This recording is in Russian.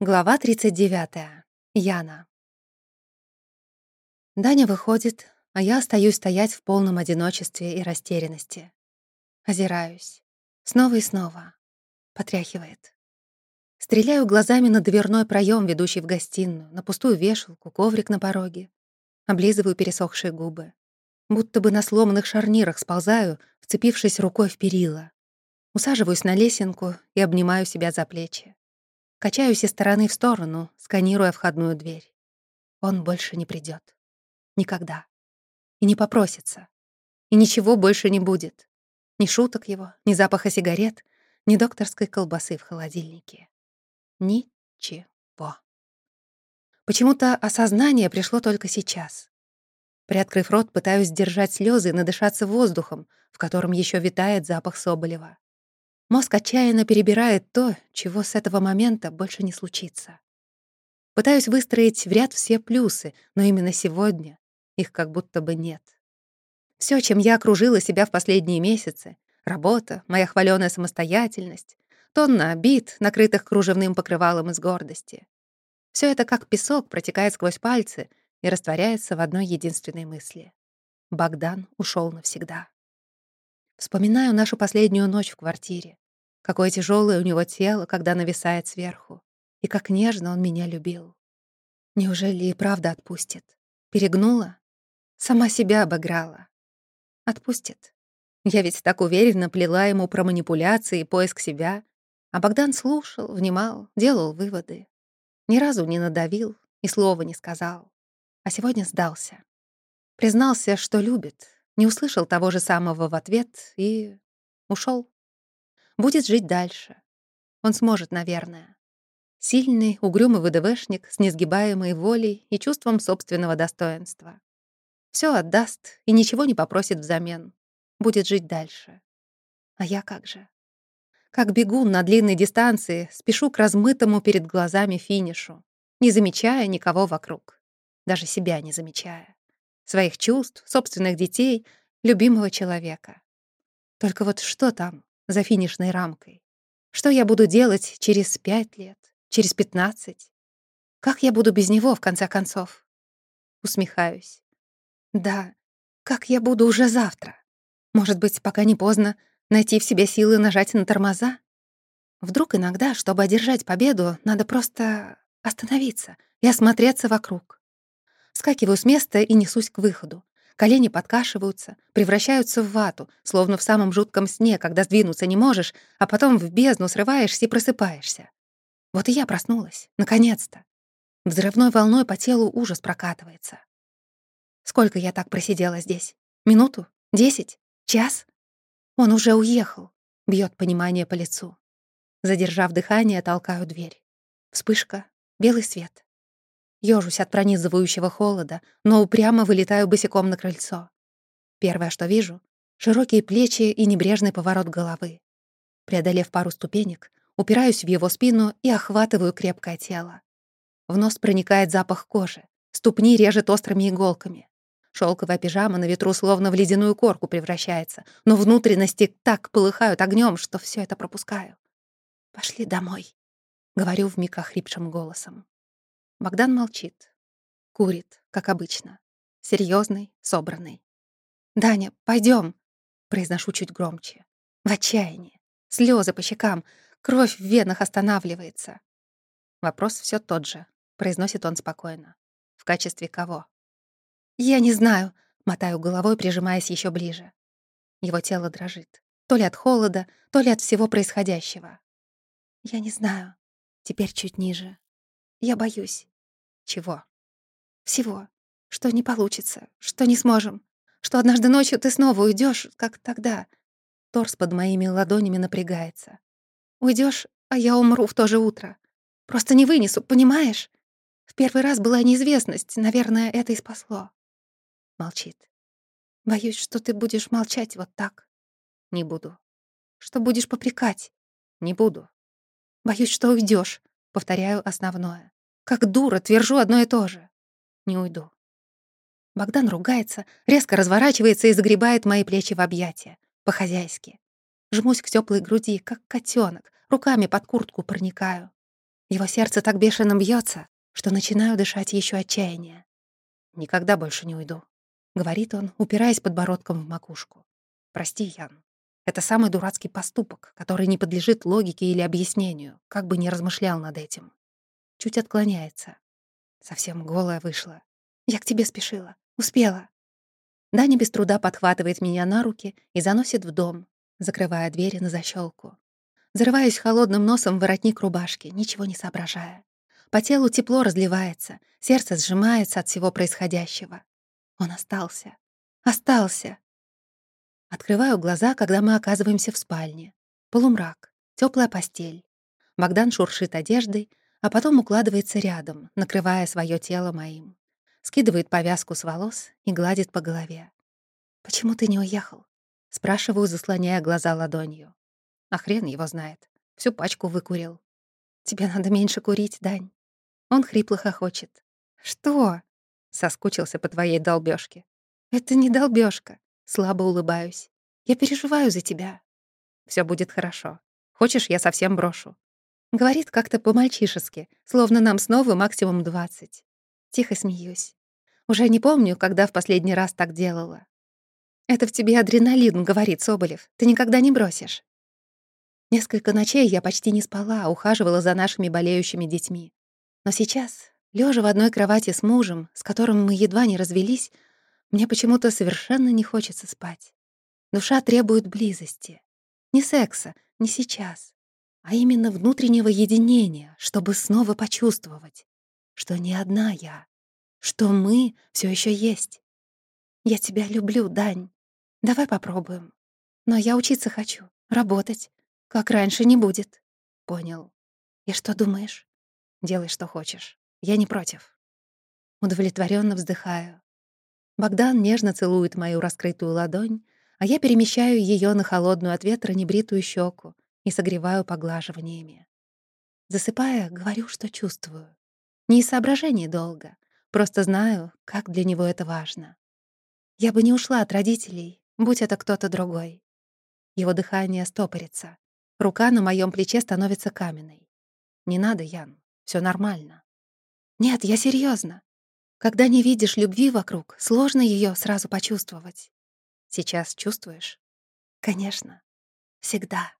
Глава 39. Яна. Даня выходит, а я остаюсь стоять в полном одиночестве и растерянности. Озираюсь. Снова и снова. Потряхивает. Стреляю глазами на дверной проем, ведущий в гостиную, на пустую вешалку, коврик на пороге. Облизываю пересохшие губы. Будто бы на сломанных шарнирах сползаю, вцепившись рукой в перила. Усаживаюсь на лесенку и обнимаю себя за плечи. Качаюсь из стороны в сторону, сканируя входную дверь. Он больше не придет. Никогда. И не попросится. И ничего больше не будет. Ни шуток его, ни запаха сигарет, ни докторской колбасы в холодильнике. Ничего. Почему-то осознание пришло только сейчас. Приоткрыв рот, пытаюсь сдержать слезы и надышаться воздухом, в котором еще витает запах Соболева. Мозг отчаянно перебирает то, чего с этого момента больше не случится. Пытаюсь выстроить в ряд все плюсы, но именно сегодня их как будто бы нет. Все, чем я окружила себя в последние месяцы — работа, моя хваленая самостоятельность, тонна обид, накрытых кружевным покрывалом из гордости. Все это как песок протекает сквозь пальцы и растворяется в одной единственной мысли. Богдан ушел навсегда. Вспоминаю нашу последнюю ночь в квартире. Какое тяжелое у него тело, когда нависает сверху. И как нежно он меня любил. Неужели и правда отпустит? Перегнула? Сама себя обыграла. Отпустит. Я ведь так уверенно плела ему про манипуляции и поиск себя. А Богдан слушал, внимал, делал выводы. Ни разу не надавил и слова не сказал. А сегодня сдался. Признался, что любит, не услышал того же самого в ответ и ушел. Будет жить дальше. Он сможет, наверное. Сильный, угрюмый ВДВшник с несгибаемой волей и чувством собственного достоинства. Все отдаст и ничего не попросит взамен. Будет жить дальше. А я как же? Как бегун на длинной дистанции, спешу к размытому перед глазами финишу, не замечая никого вокруг, даже себя не замечая своих чувств, собственных детей, любимого человека. Только вот что там за финишной рамкой? Что я буду делать через пять лет, через пятнадцать? Как я буду без него, в конце концов? Усмехаюсь. Да, как я буду уже завтра? Может быть, пока не поздно, найти в себе силы нажать на тормоза? Вдруг иногда, чтобы одержать победу, надо просто остановиться и осмотреться вокруг. Скакиваю с места и несусь к выходу. Колени подкашиваются, превращаются в вату, словно в самом жутком сне, когда сдвинуться не можешь, а потом в бездну срываешься и просыпаешься. Вот и я проснулась, наконец-то. Взрывной волной по телу ужас прокатывается. Сколько я так просидела здесь? Минуту? Десять? Час? Он уже уехал. Бьет понимание по лицу. Задержав дыхание, толкаю дверь. Вспышка, белый свет. Ёжусь от пронизывающего холода, но упрямо вылетаю босиком на крыльцо. Первое, что вижу — широкие плечи и небрежный поворот головы. Преодолев пару ступенек, упираюсь в его спину и охватываю крепкое тело. В нос проникает запах кожи, ступни режет острыми иголками. Шелковая пижама на ветру словно в ледяную корку превращается, но внутренности так полыхают огнем, что все это пропускаю. «Пошли домой», — говорю вмиг охрипшим голосом. Богдан молчит. Курит, как обычно. серьезный, собранный. «Даня, пойдем, произношу чуть громче. В отчаянии. Слезы по щекам, кровь в венах останавливается. Вопрос все тот же, произносит он спокойно. В качестве кого? Я не знаю, мотаю головой, прижимаясь еще ближе. Его тело дрожит. То ли от холода, то ли от всего происходящего. Я не знаю. Теперь чуть ниже. Я боюсь. Чего? Всего. Что не получится, что не сможем, что однажды ночью ты снова уйдешь, как тогда. Торс под моими ладонями напрягается. Уйдешь, а я умру в то же утро. Просто не вынесу, понимаешь? В первый раз была неизвестность, наверное, это и спасло. Молчит. Боюсь, что ты будешь молчать вот так. Не буду. Что будешь попрекать. Не буду. Боюсь, что уйдешь. Повторяю основное. Как дура, твержу одно и то же. Не уйду. Богдан ругается, резко разворачивается и загребает мои плечи в объятия. По-хозяйски. Жмусь к теплой груди, как котенок, руками под куртку проникаю. Его сердце так бешено бьется, что начинаю дышать еще отчаяние. «Никогда больше не уйду», — говорит он, упираясь подбородком в макушку. «Прости, Ян. Это самый дурацкий поступок, который не подлежит логике или объяснению, как бы ни размышлял над этим. Чуть отклоняется. Совсем голая вышла. Я к тебе спешила. Успела. Даня без труда подхватывает меня на руки и заносит в дом, закрывая двери на защелку. Зарываюсь холодным носом в воротник рубашки, ничего не соображая. По телу тепло разливается, сердце сжимается от всего происходящего. Он остался. Остался. Открываю глаза, когда мы оказываемся в спальне. Полумрак, теплая постель. Богдан шуршит одеждой, а потом укладывается рядом, накрывая свое тело моим скидывает повязку с волос и гладит по голове. «Почему ты не уехал?» — спрашиваю, заслоняя глаза ладонью. А хрен его знает. Всю пачку выкурил. «Тебе надо меньше курить, Дань». Он хрипло хохочет. «Что?» — соскучился по твоей долбёжке. «Это не долбёжка», — слабо улыбаюсь. «Я переживаю за тебя». Все будет хорошо. Хочешь, я совсем брошу?» Говорит как-то по-мальчишески, словно нам снова максимум двадцать. Тихо смеюсь. Уже не помню, когда в последний раз так делала. «Это в тебе адреналин», — говорит Соболев. «Ты никогда не бросишь». Несколько ночей я почти не спала, ухаживала за нашими болеющими детьми. Но сейчас, лежа в одной кровати с мужем, с которым мы едва не развелись, мне почему-то совершенно не хочется спать. Душа требует близости. Не секса, не сейчас, а именно внутреннего единения, чтобы снова почувствовать, что не одна я, что мы все еще есть. Я тебя люблю, Дань. Давай попробуем. Но я учиться хочу, работать. Как раньше не будет. Понял. И что думаешь? Делай, что хочешь. Я не против. Удовлетворенно вздыхаю. Богдан нежно целует мою раскрытую ладонь, а я перемещаю ее на холодную от ветра небритую щеку и согреваю поглаживаниями. Засыпая, говорю, что чувствую. Не из соображений долго, Просто знаю, как для него это важно. Я бы не ушла от родителей, будь это кто-то другой. Его дыхание стопорится. Рука на моем плече становится каменной. Не надо, Ян, все нормально. Нет, я серьезно. Когда не видишь любви вокруг, сложно ее сразу почувствовать. Сейчас чувствуешь? Конечно. Всегда.